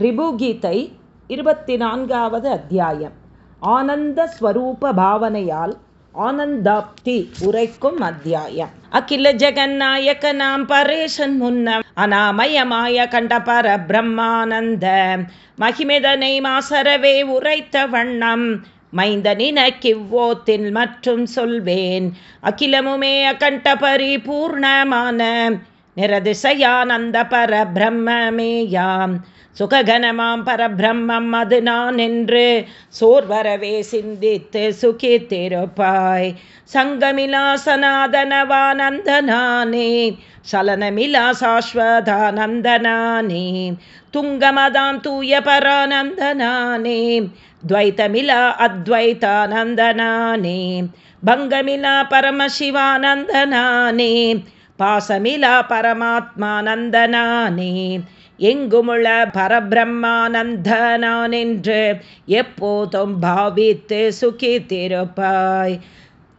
ரிபுகீதை இருபத்தி நான்காவது அத்தியாயம். ஆனந்த ஸ்வரூப பாவனையால் ஆனந்தாப்தி உரைக்கும் அத்தியாயம். அகில ஜெகநாயக நாம் பரேசன் முன்ன அனாமயமாய கண்ட பர பிரம்மானந்த மகிமிதனை மாசரவே உரைத்த வண்ணம் மைந்தனினக்கிவ்வோத்தில் மற்றும் சொல்வேன் அகிலமுமே அகண்ட பரிபூர்ணமான நிரதிசயானந்த பரபிரம்மேயாம் சுககனமாம் பரபிரம்மம் அது நான் என்று சோர்வரவே சிந்தித்து சுகித்திருப்பாய். சங்கமிலா சனாதனவானந்தனானே சலனமிலா சாஸ்வதானந்தனானே துங்கமதாம் தூய பரானந்தனானே துவைத்தமிலா அத்வைதானந்தனானே பங்கமிலா பரமசிவானந்தனானே பாசமிலா பரமாத்மானந்தனானே. எங்குமுள பரபிரம்மானந்தனானென்று எப்போதும் பாவித்து சுகித்திருப்பாய்.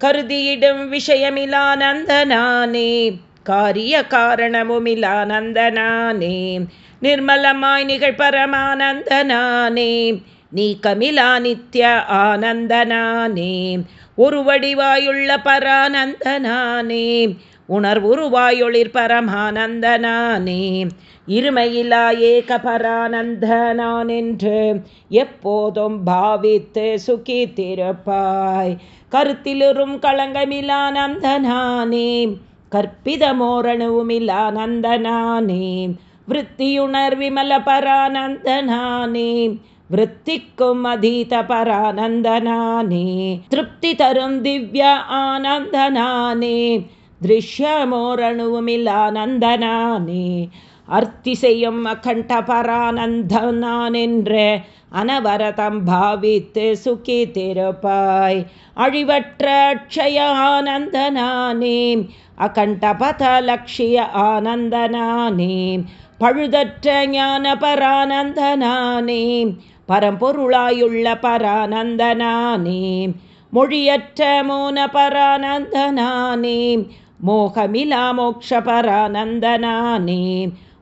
கருதியிடும் விஷயமிலானந்தனானே. காரிய காரணமுமிலானந்தனானே. நிர்மலமாய் நிகழ் பரமானந்தனானே நீ கமிலா நித்ய ஆனந்தனானே. ஒரு வடிவாயுள்ள பரானந்தனானே. உணர்வுருவாயொளிர் பரமானந்தனானே. இருமையிலா ஏக பரானந்தனான் என்று எப்போதும் பாவித்து சுகி திருப்பாய் கருத்திலுறும் களங்கமிலானந்தனானே கற்பிதமோரணவுமில்லானந்தனானே விற்த்தியுணர் விமல பரானந்தனானே. விற்த்திக்கும் அதீத பரானந்தனானே. திருப்தி தரும் திவ்ய ஆனந்தனானே. திருஷ்யமோரணுவுமில்லானந்தனானே அர்த்தி செய்யும் அகண்ட பரானந்தனான் என்று அனவரதம் பாவித்து சுக்கி திருப்பாய் அழிவற்ற அக்ஷய ஆனந்தனானே அகண்ட பத லட்சிய ஆனந்தனானே பழுதற்ற ஞான பரானந்தனானே பரம்பொருளாயுள்ள பரானந்தனானே மொழியற்ற மோன பரானந்தனானே மோகமிலா மோக்ஷபரானந்தனானே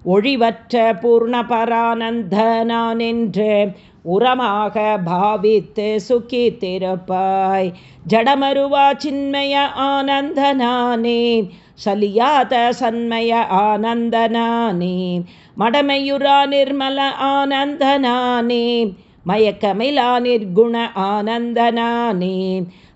ஒழிவற்ற பூர்ண பரானந்தனான் என்று உரமாக பாவித்து சுகி திருப்பாய் ஜடமருவா சின்மய ஆனந்தனானே சலியாத சன்மய ஆனந்தனானே மடமையுரா நிர்மல ஆனந்தனானே மயக்கமிலா நிர்குண ஆனந்தனானே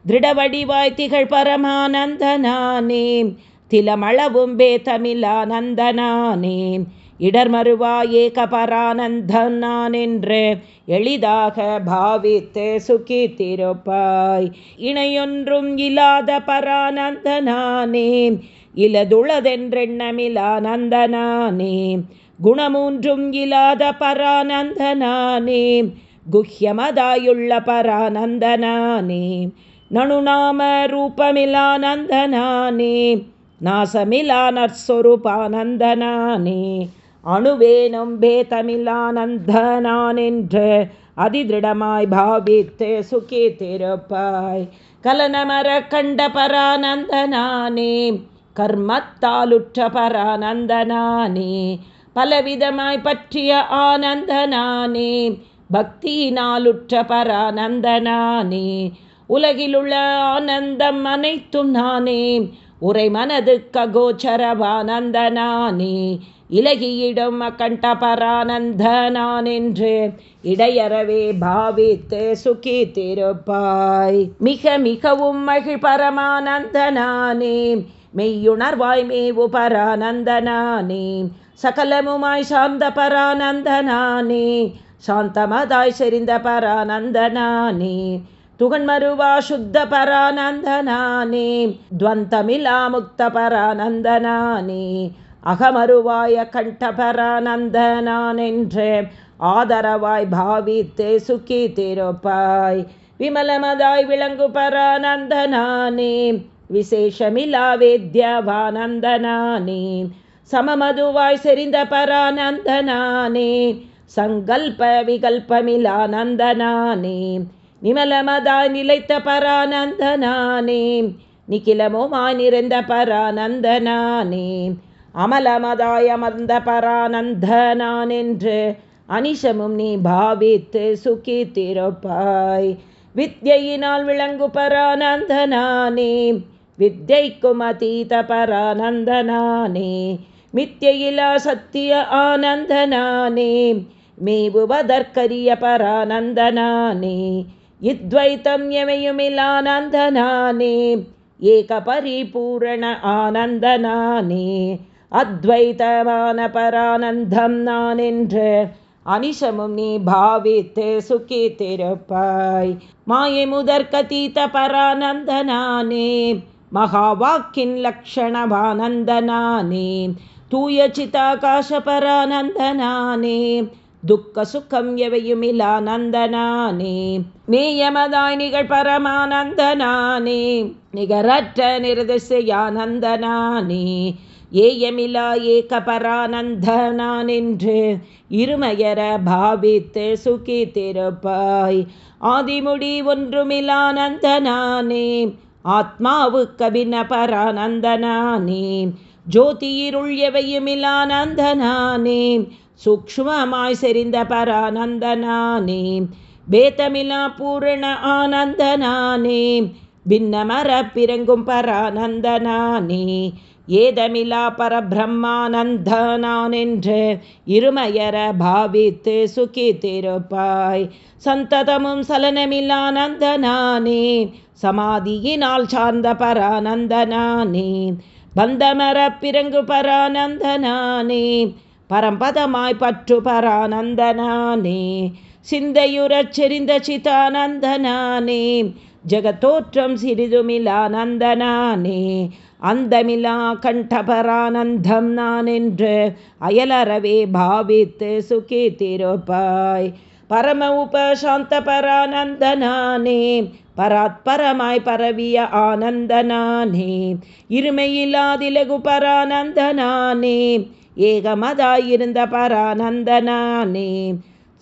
திருடவடிவாய் திகழ் பரமானந்தனானே திலமளவும் பேதமிலானந்தனானே இடர்மருவாயே ஏகபரானந்தன் நான் என்று எளிதாக பாவித்து சுக்கித்திருப்பாய் இணையொன்றும் இல்லாத பரானந்தனானே இலதுளதென்றெண்ணமிலானந்தனானே குணமூன்றும் இல்லாத பரானந்தனானே குஹ்யமதாயுள்ள பரானந்தனானே நணுநாம ரூபமிலானந்தனானே நாசமிலா நற்சொருபானந்தனானே அணுவேனும் பேதமில்லானந்தனான் என்று அதிதிருடமாய் பாவித்து சுக்கி திருப்பாய் கலனமர கண்ட பரானந்தனானே கர்மத்தாலுற்ற பரானந்தனானே பலவிதமாய் பற்றிய ஆனந்தனானே பக்தியினாலுற்ற பரானந்தனானே உலகிலுள்ள ஆனந்தம் அனைத்தும் நானே. உரை மனது ககோச்சரவானந்தனானே. இலகியிடும் அகண்ட பரானந்தனான் என்று இடையறவே பாவித்து சுகி திருப்பாய். மிக மிகவும் மகிழ் பரமானந்தனானே மெய்யுணர்வாய் மேவு பரானந்தனானே சகலமுமாய் சார்ந்த பரானந்தனானே சாந்தமதாய் செறிந்த பரானந்தனானே துகன்மருவா சுத்த பரானந்தனானே துவந்தமிலா முக்த பரானந்தனானே அகமருவாய கண்ட பரானந்தனான் ஆதரவாய் பாவித்தே சுக்கி திருப்பாய் விமலமதாய் விளங்கு பரானந்தனானே விசேஷமிலா வேத்யவானந்தனானே சமமதுவாய் செறிந்த பரானந்தனானே சங்கல்ப விகல்பமிலானந்தனானே நிமலமதாய் நிலைத்த பரானந்தனானே நிகிலமுமாய் நிறைந்த பரானந்தனானே அமலமதாய் அமர்ந்த பரானந்தனான் என்று அனிஷமும் நீ பாவித்து சுக்கித்திருப்பாய். வித்யினால் விளங்கு பரானந்தனானே வித்யைக்கும் அதீத பரானந்தனானே மித்தியிலா சத்திய ஆனந்தனானே மேவுவதற்கரிய பரானந்தனானே இத்வைத்தம் எமையுமிலானந்தனானே ஏக பரிபூரண ஆனந்தனானே அத்வைத்தமான பரானந்தம் நான் என்று அனிஷமும் நீ பாவித்து சுக்கி திருப்பாய் மாயை முதற்கதீத பரானந்தனானே மகாவாக்கின் லக்ஷணவானந்தனானே தூய சிதாகாசபரானந்தனானே துக்க சுக்கம் எவையுமிலா நந்தனானே நீயமதாய் நிகழ் பரமானந்தனானே. நிகரற்ற நிரதிசையானந்தனானே. ஏயமிலா ஏக பரானந்தனான் என்று இருமையர பாவித்து சுகி திருப்பாய் ஆதிமுடி ஒன்றுமிலானந்தனானே. ஆத்மாவுக்கு அபின பரானந்தனானே ஜோதியிருள் எவையுமிலானந்தனானே. சூக்ஷ்மமாய் செறிந்த பரானந்தனானே பேதமிலா பூரண ஆனந்தனானே பின்னமர பிறங்கும் பரானந்தனானே ஏதமிலா பரபிரம்மானந்தனான் என்று இருமையர பாவித்து சுக்கித்திருப்பாய் திருப்பாய் சந்ததமும் சலனமில்லானந்தனானே சமாதியினால் சார்ந்த பரானந்தனானே பந்தமர பிறங்கு பரானந்தனானே பரம்பதமாய் பற்று பரானந்தனானே சிந்தையுறச் செறிந்த சிதானந்தனானே ஜகத்தோற்றம் சிறிதுமில்லானந்தனானே அந்தமிலா கண்டபரானந்தம் நான் என்று அயலறவே பாவித்து சுகித்திருப்பாய். பரம உபசாந்த பரானந்தனானே பராத்பரமாய் பரவிய ஆனந்தனானே இருமையில்லாதிலகு பரானந்தனானே ஏகமதாயிருந்த பரானந்தனானே.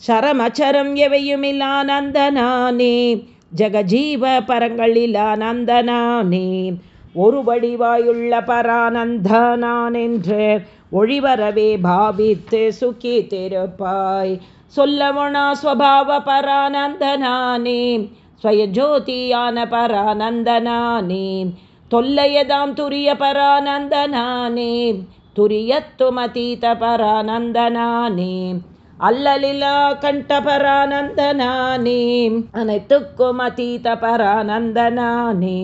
சரமச்சரம் எவையுமில்லானந்தனானே. ஜகஜீவ பரங்களிலானந்தனானே. ஒரு வடிவாயுள்ள பரானந்தனான் என்று ஒழிவரவே பாவித்து சுக்கி திருப்பாய் சொல்லவனா ஸ்வபாவ பரானந்தனானே. ஸ்வயஜோதியான பரானந்தனானே. தொல்லையதாம் துரிய பரானந்தனானே. துரியத்துமதீத பரானந்தனானே அல்லலிலா கண்டபரானந்தனானே. அனைத்துக்கும் அதீத பரானந்தனானே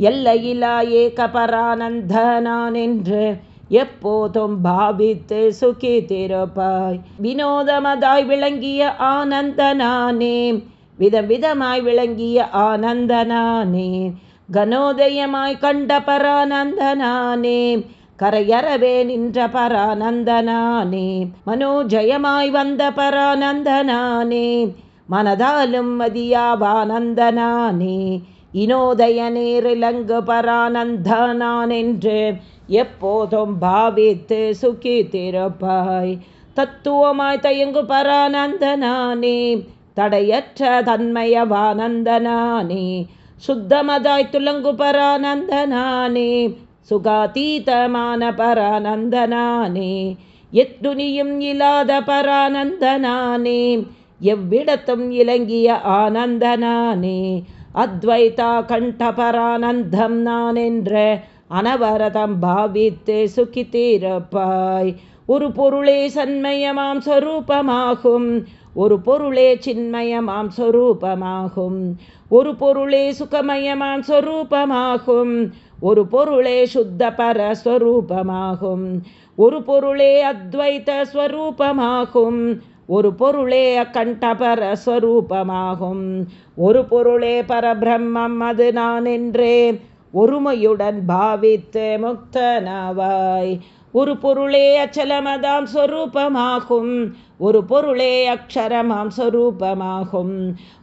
எல்லையிலா ஏக பரானந்தனான் என்று எப்போதும் பாவித்து சுகி திருப்பாய் வினோதமதாய் விளங்கிய ஆனந்தனானே. விதம் விதமாய் விளங்கிய ஆனந்தனானே. கனோதயமாய் கண்ட பரானந்தனானே கரையறவே நின்ற பரானந்தனானே. மனோஜயமாய் வந்த பரானந்தனானே. மனதாலும் மதியாவானந்தனானே. இனோதய நேரிலங்கு பரானந்தனான் என்று எப்போதும் பாவித்து சுகி திருப்பாய் தத்துவமாய் தயங்கு பரானந்தனானே. தடையற்ற தன்மயவானந்தனானே. சுத்தமதாய் துலங்கு பரானந்தனானே. சுகாதீதமான பரானந்தனானே எத்துணியும் இல்லாத பரானந்தனானே எவ்விடத்தும் இலங்கிய ஆனந்தனானே அத்வைதா கண்ட பரானந்தம் நான் என்ற அனவரதம் பாவித்து சுகித்தீரப்பாய் ஒரு பொருளே சன்மயமாம் சொரூபமாகும் ஒரு பொருளே சின்மயமாம் சொரூபமாகும் ஒரு பொருளே சுகமயமாம் சொரூபமாகும் ஒரு பொருளே சுத்த பரஸ்வரூபமாகும். ஒரு பொருளே அத்வைத ஸ்வரூபமாகும். ஒரு பொருளே அக்கண்டபர ஸ்வரூபமாகும் ஒரு பொருளே பரபிரம்மம் அது நான் என்றே ஒருமையுடன் பாவித்து முக்தனாவாய். ஒரு பொருளே அச்சலமதாம் சொரூபமாகும் ஒரு பொருளே அக்ஷரமாம் சொரூபமாகும்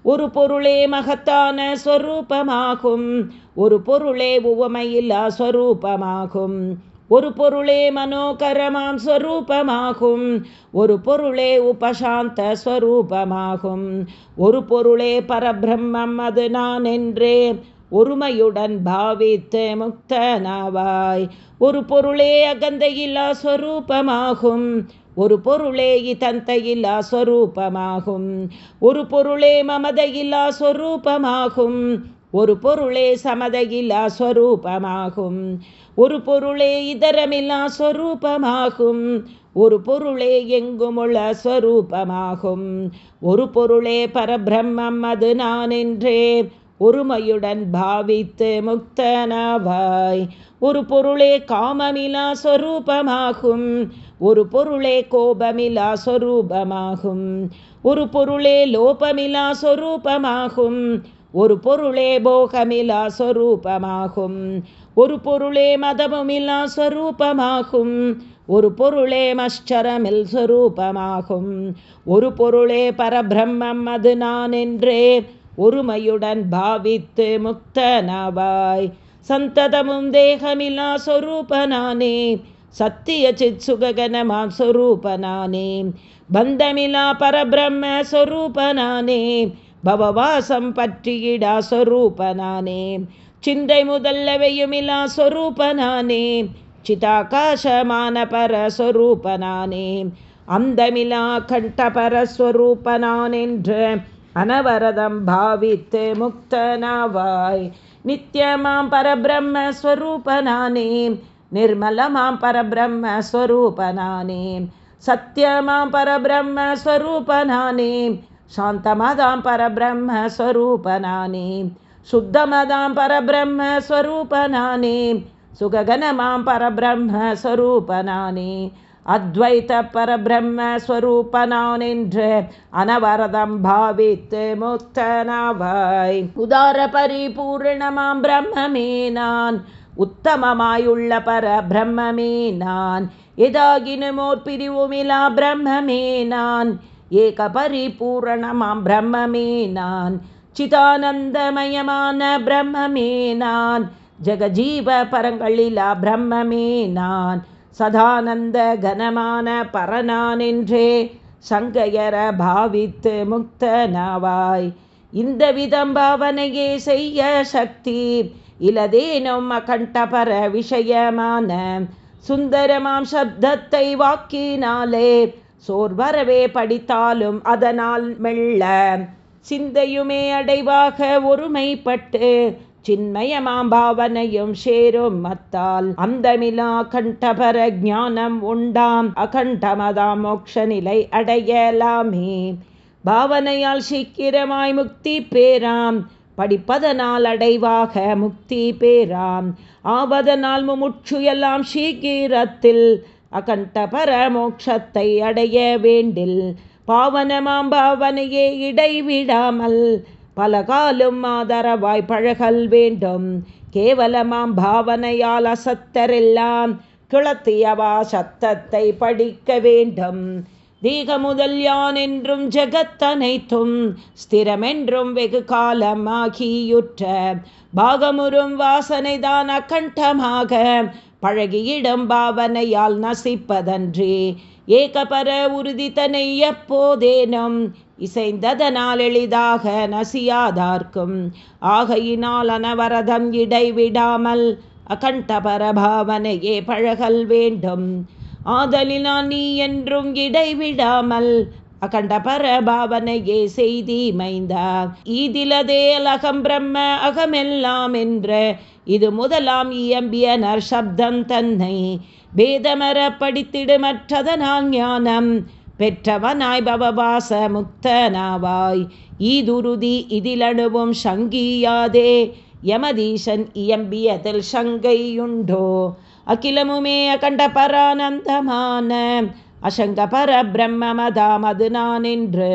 ஒரு பொருளே மகத்தான ஸ்வரூபமாகும். ஒரு பொருளே உவமையில்லா ஸ்வரூபமாகும் ஒரு பொருளே மனோகரமாம் ஸ்வரூபமாகும். ஒரு பொருளே உபசாந்த ஸ்வரூபமாகும். ஒரு பொருளே பரபிரம்மம் அது நான் என்றே ஒருமையுடன் பாவித்து முக்தனாவாய். ஒரு பொருளே அகந்தையில்லா ஸ்வரூபமாகும் ஒரு பொருளே இதந்தையில்லா ஸ்வரூபமாகும் ஒரு பொருளே மமதையில்லா ஸ்வரூபமாகும் ஒரு பொருளே சமதையில்லா ஸ்வரூபமாகும் ஒரு பொருளே இதரமில்லா ஸ்வரூபமாகும் ஒரு பொருளே எங்குமுள்ள ஸ்வரூபமாகும் ஒரு பொருளே பரபிரம்மம் அது நான் என்றே ஒருமையுடன் பாவித்து முக்தனாவாய். ஒரு பொருளே காமமிலா ஸ்வரூபமாகும் ஒரு பொருளே கோபமிலா ஸ்வரூபமாகும் ஒரு பொருளே லோபமிலா ஸ்வரூபமாகும் ஒரு பொருளே போகமிலா ஸ்வரூபமாகும் ஒரு பொருளே மதமுமில்லா ஸ்வரூபமாகும் ஒரு பொருளே மஷ்டரமில் ஸ்வரூபமாகும். ஒரு பொருளே பரபிரம்மம் அது நான் என்றே ஒருமையுடன் பாவித்து முக்தனவாய். சந்ததமும் தேகமில்லா சொரூபனானே சத்திய சித் சுககனமாம் சொரூபனானே பந்தமிலா பரபிரம்ம சொரூபனானே பவவாசம் பற்றியிடா சொரூபனானே சிந்தை முதல்லவையுமிலா சொரூபனானே சிதாகாசமான பரஸ்வரூபனானே அந்தமிலா கண்டபரஸ்வரூபனான் என்று அனவரதம் பாவித்து முக்தனாவாய் நித்தியமாம் பரபிரம்மஸ்வரூபனானே நிர்மலமாம் பரபிரம்மஸ்வரூபனானே சத்தியமாம் பரபிரம்மஸ்வரூபனானே சாந்தமதாம் பரபிரம்மஸ்வரூபனானே சுத்தமதாம் பரபிரம்மஸ்வரூபனானே சுககனமாம் பரபிரம்மஸ்வரூபனானே அத்வைத்த பரபிரம்ம ஸ்வரூபனான் என்று அனவரதம் பாவித்து முத்தனவாய் உதார பரிபூர்ணமாம் பிரம்மமே நான் உத்தமமாயுள்ள பர பிரம்மமே நான் எதாகினுமோர் பிரிவுமிலா பிரம்மமே நான் ஏக பரிபூரணமாம் பிரம்மமே நான். சிதானந்தமயமான பிரம்மமே நான். ஜெகஜீவ பரங்களிலா பிரம்மமே நான். சதானந்த கனமான பரனானென்றே சங்கையர பாவித்து முக்தனாவாய். இந்த விதம் பாவனையே செய்ய சக்தி இலதேனும் அகண்டபர விஷயமான சுந்தரமாம் சப்தத்தை வாக்கினாலே சோர்வரவே படித்தாலும் அதனால் மெல்ல. சிந்தையுமே அடைவாக ஒருமைப்பட்டு சின்மயமாம் பாவனையும் சேரும் மத்தால் அந்தமிலா கண்டபர ஜானம் உண்டாம். அகண்டமதாம் மோக்ஷ நிலை அடையலாமே. பாவனையால் சீக்கிரமாய் முக்தி பேராம். படிப்பதனால் அடைவாக முக்தி பேராம். ஆவதனால் முமுட்சு எல்லாம் சீக்கிரத்தில் அகண்டபர மோட்சத்தை அடைய வேண்டில் பாவனமாம் பாவனையே இடைவிடாமல் பல காலும் ஆதரவாய் பழகல் வேண்டும். கேவலமாம் பாவனையால் அசத்தரெல்லாம் கிளத்தியவா சத்தத்தை படிக்க வேண்டும். தீக முதல் யான் என்றும் ஜெகத்தனைத்தும் ஸ்திரமென்றும் வெகு காலமாகியுற்ற பாகமுறும் வாசனைதான் அகண்டமாக பழகியிடம் பாவனையால் நசிப்பதன்றி. ஏகபர உறுதித்தனை எப்போதேனும் இசைந்ததனால் எளிதாக நசியாதார்க்கும். ஆகையினால் அனவரதம் இடைவிடாமல் அகண்டபர பாவனையே பழகல் வேண்டும். ஆதலில் நீ என்றும் இடைவிடாமல் அகண்ட பரபாவனையே செய்தி மைந்தார். ஈதிலதே அகம் பிரம்ம அகமெல்லாம் என்ற இது முதலாம் இயம்பிய நற்சப்தம் தன்னை பேதமர படித்திடுமற்றதனால் ஞானம் பெற்றவனாய் பவபாச முக்தனாவாய் ஈதுருதி இதிலணுவும் சங்கியாதே யமதீசன் இயம்பியதில் சங்கையுண்டோ. அகிலமுமே அகண்ட பரானந்தமான அசங்க பர பிரம்மமதாமது நான் என்று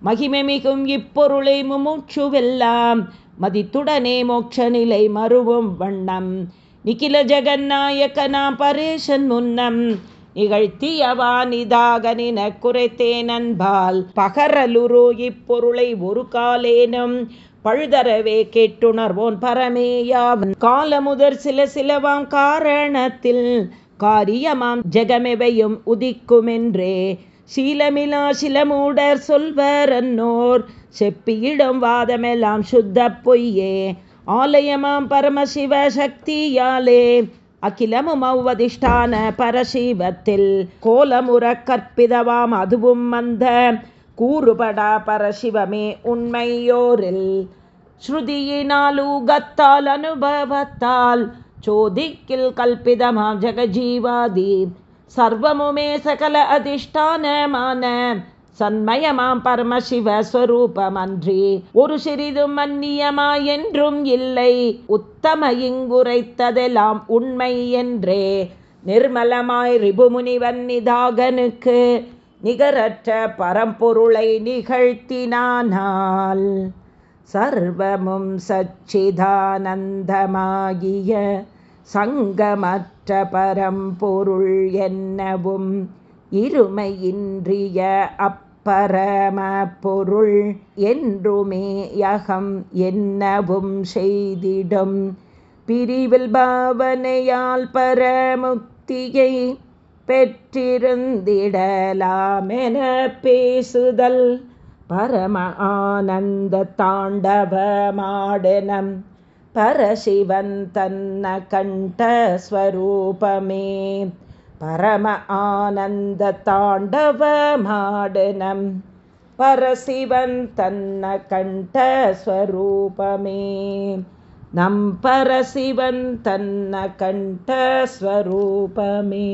மகிமை மிகும் இப்பொருளை முமூச்சுவெல்லாம் மதித்துடனே மோட்ச நிலை மறுவும் வண்ணம். நிகில ஜெகநாயக்கனாம் பரேஷன் முன்னம். நிகழ்த்தியவா நிதாக நின குறைத்தேன் அன்பால். பகரலுரு இப்பொருளை ஒரு காலேனும். பழுதரவே கேட்டுணர்வோன் பரமேயாவன் காலமுதற் சில சிலவாம் காரணத்தில் காரியமாம். ஜெகமெவையும் உதிக்குமென்றே. சீலமிலா சிலமூடர் சொல்வர் அன்னோர் செப்பியிடம் வாதமெல்லாம் சுத்த பொய்யே. ஆலயமாம் பரமசிவ சக்தியாலே. அகிலமும் அவ்வதிஷ்டான பரசிவத்தில் கோலமுற கற்பிதவாம் அதுவும் அந்த கூறுபடா பரசிவமே உண்மையோரில். ஸ்ருதியினாலூகத்தால் அனுபவத்தால் சோதிக்கில் கல்பிதமாம் ஜெகஜீவாதி. சர்வமுமே சகல அதிஷ்டானமான சன்மயமாம் பரமசிவஸ்வரூபமன்றி ஒரு சிறிதும் மன்னியமா என்றும் இல்லை. உத்தம இங்குரைத்ததெல்லாம் உண்மை என்றே. நிர்மலமாய் ரிபுமுனிவன் நிதாகனுக்கு நிகரற்ற பரம்பொருளை நிகழ்த்தினானால் சர்வமும் சச்சிதானந்தமாகிய சங்கமற்ற பரம்பொருள் என்னவும் இருமையின்றிய அப்பரம பொருள் என்றுமே யகம் என்னவும் செய்திடும். பிரிவில் பாவனையால் பரமுக்தியை பெற்றிருந்திடலாமென பேசுதல் பரம ஆனந்த தாண்டவமாடனம். பரசிவன் தன்ன கண்டஸ்வரூபமே பரம ஆனந்த தாண்டவமாடனம் பரசிவன் தன்ன கண்டஸ்வரூபமே நம் பரசிவன் தன்ன கண்டஸ்வரூபமே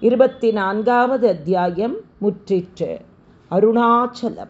இருபத்தி நான்காவது அத்தியாயம் முற்றிற்று. அருணாச்சலம்.